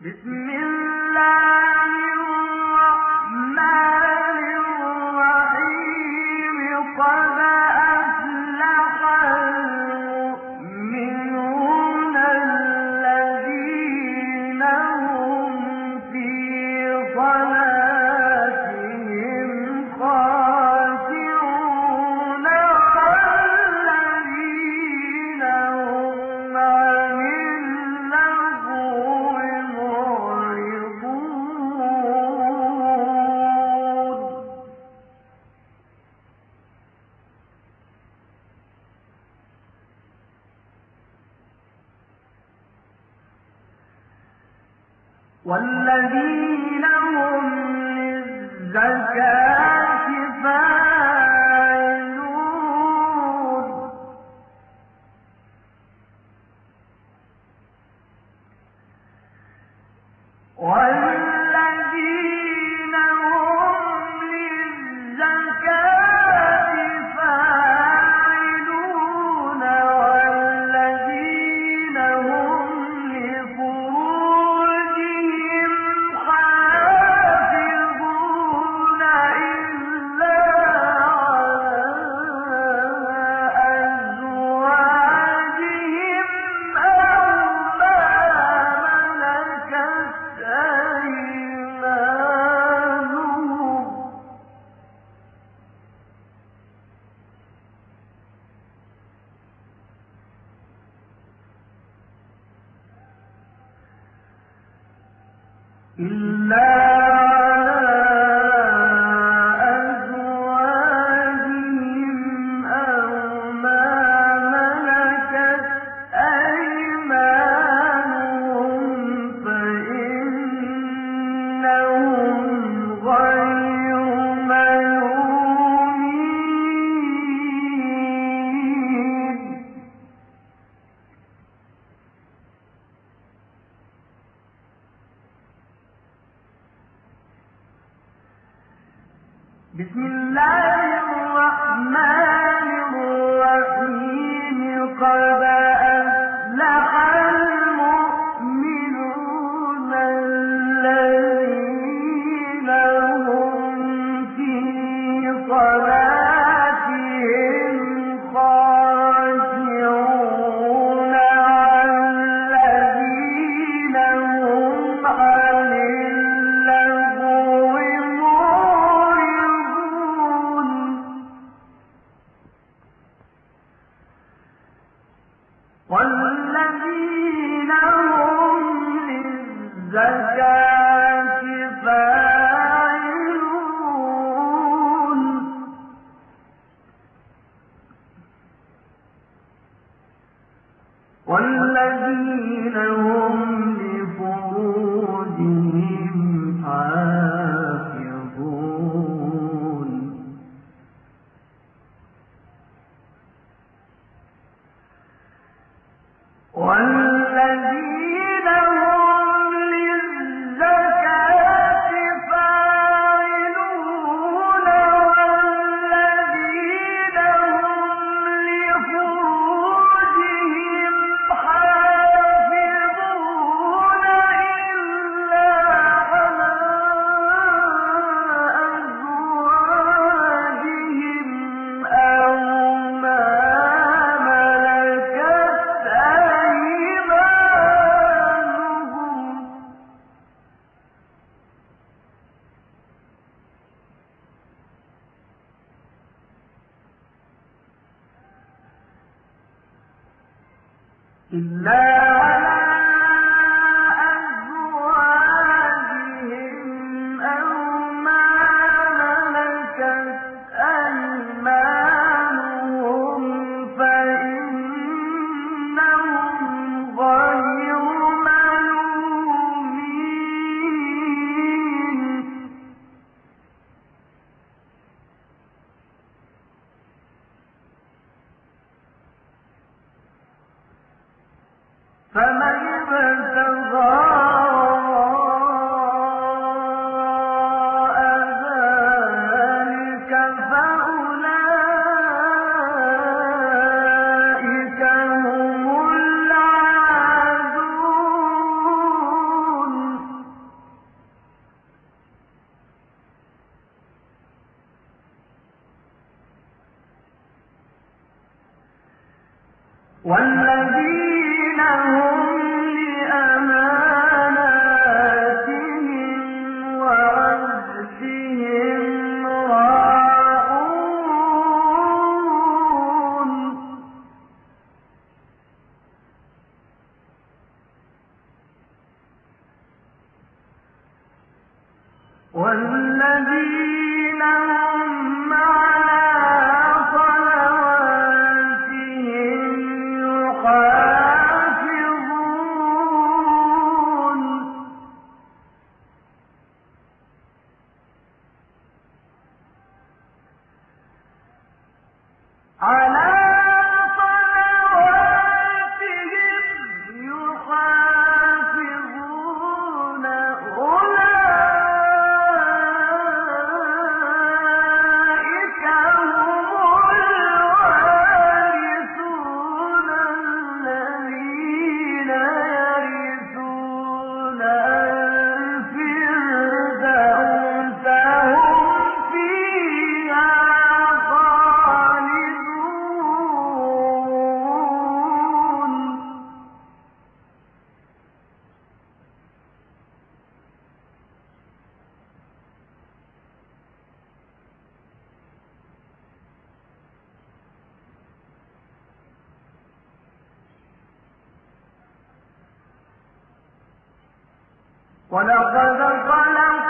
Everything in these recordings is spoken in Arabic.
والذين للزكاة إلا إلا ولقد خلقنا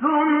ثم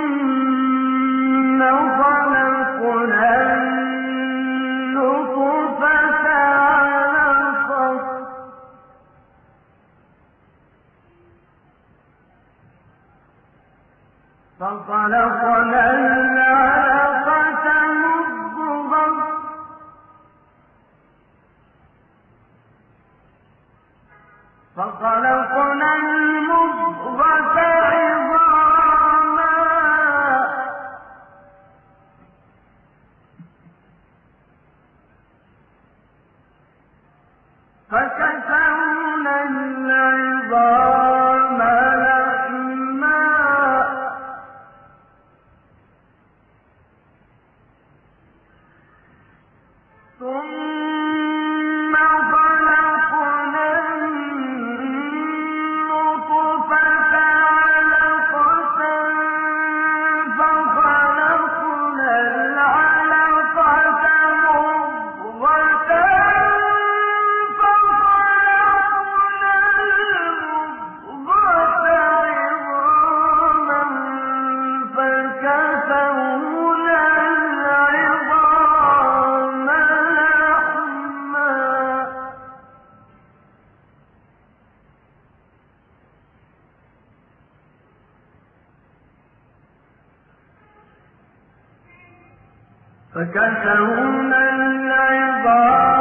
فكسونا العظام.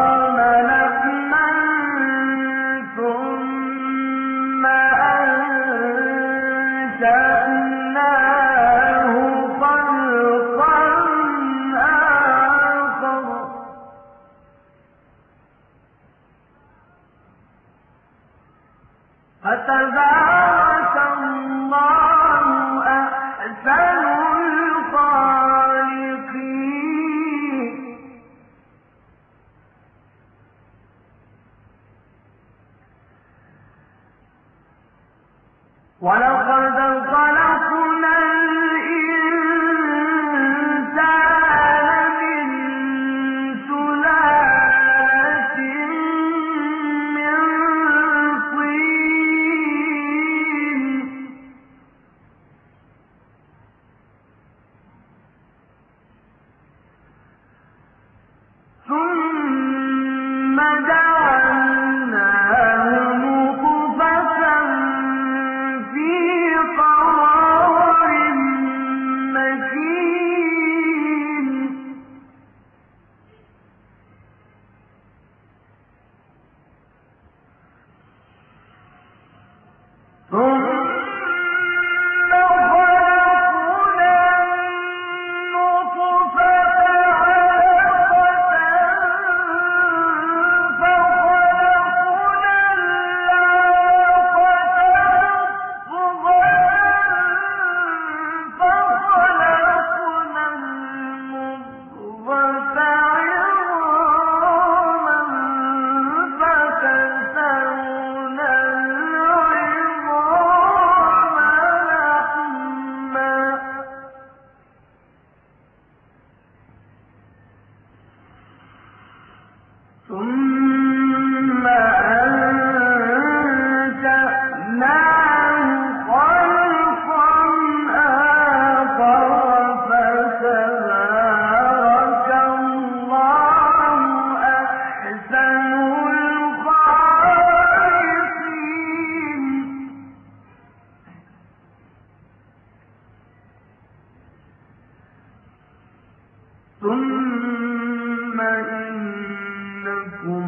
ثم إنكم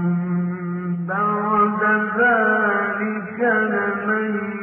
بعد ذلك لميتون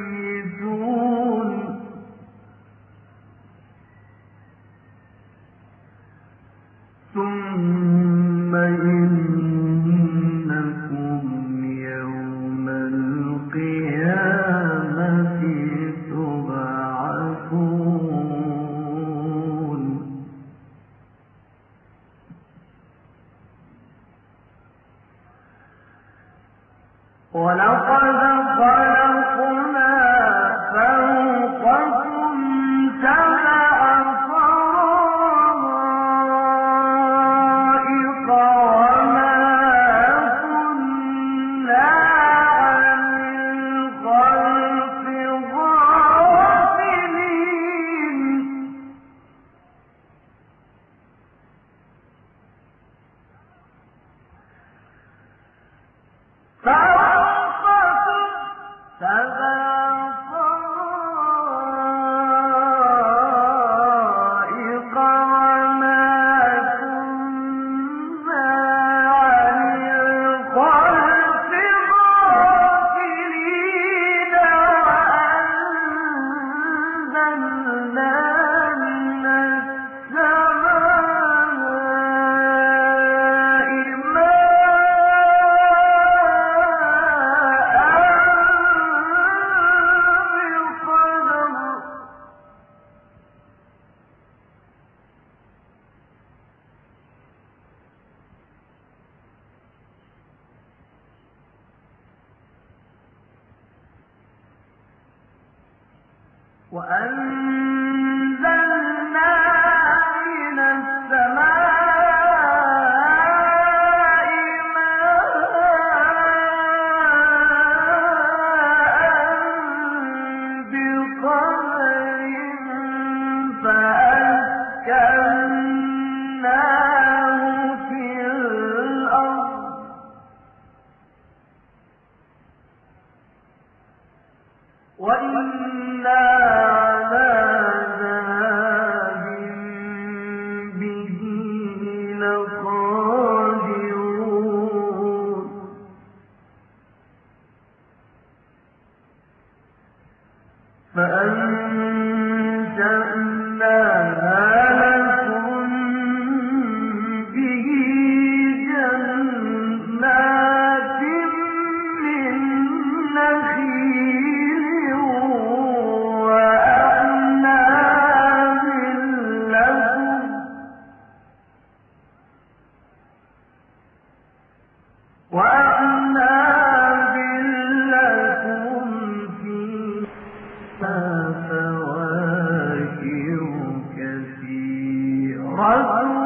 وإنا كثيرة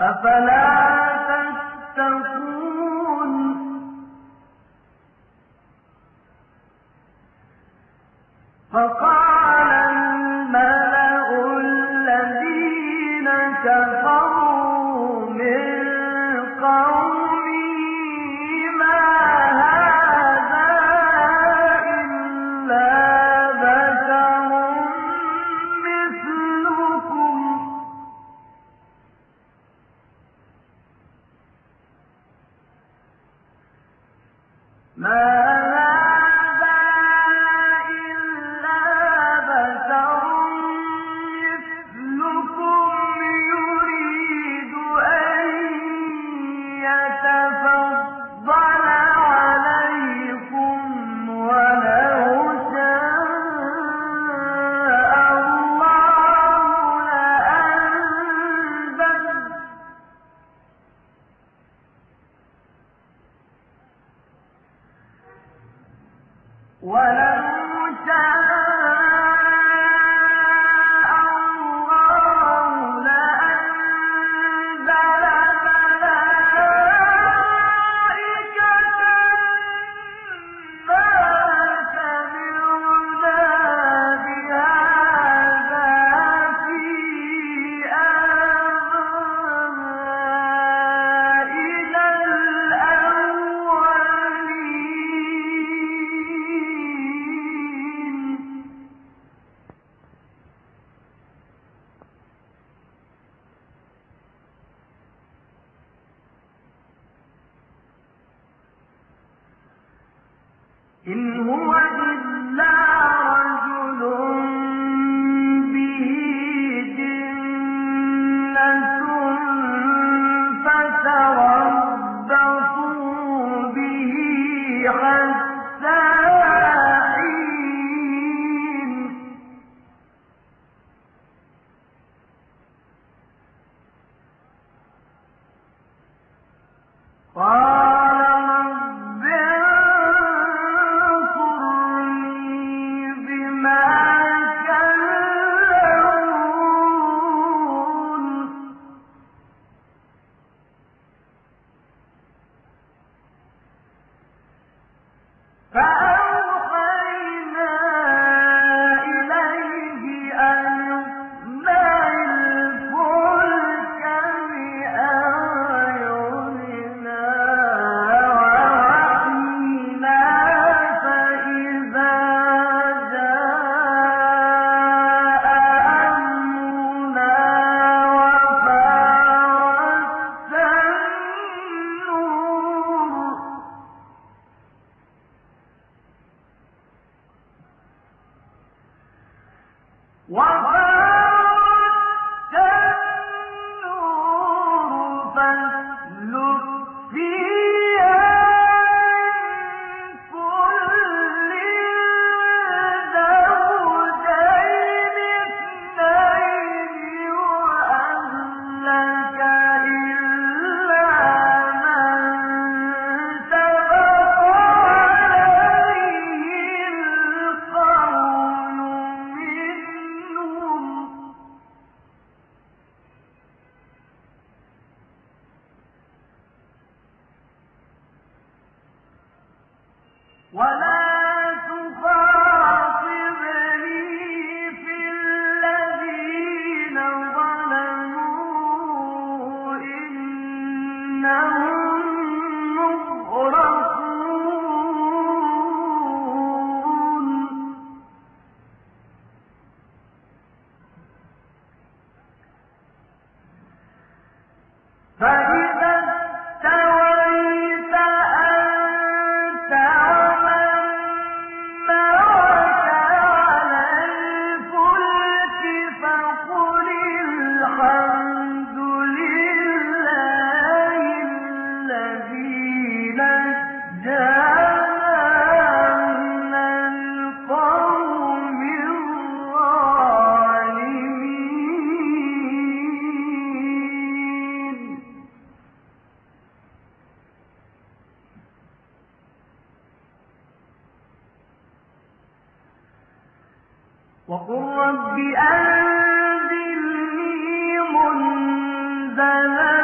أفلا تتقون؟ فقال مَا إنهم وقل رب أنزلني منزلا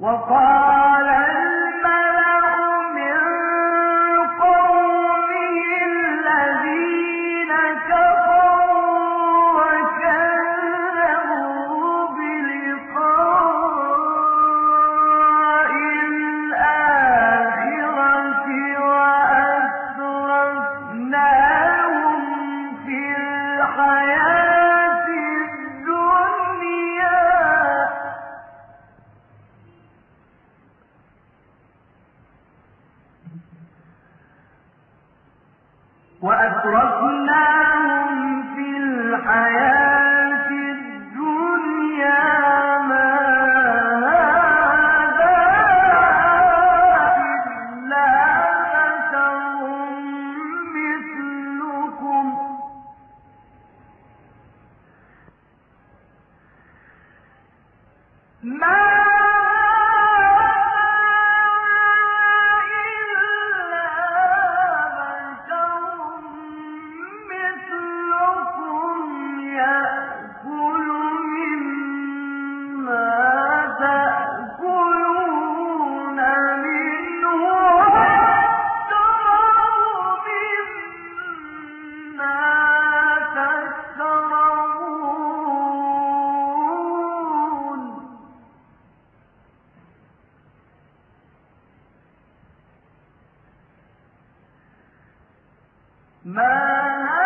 صدق ما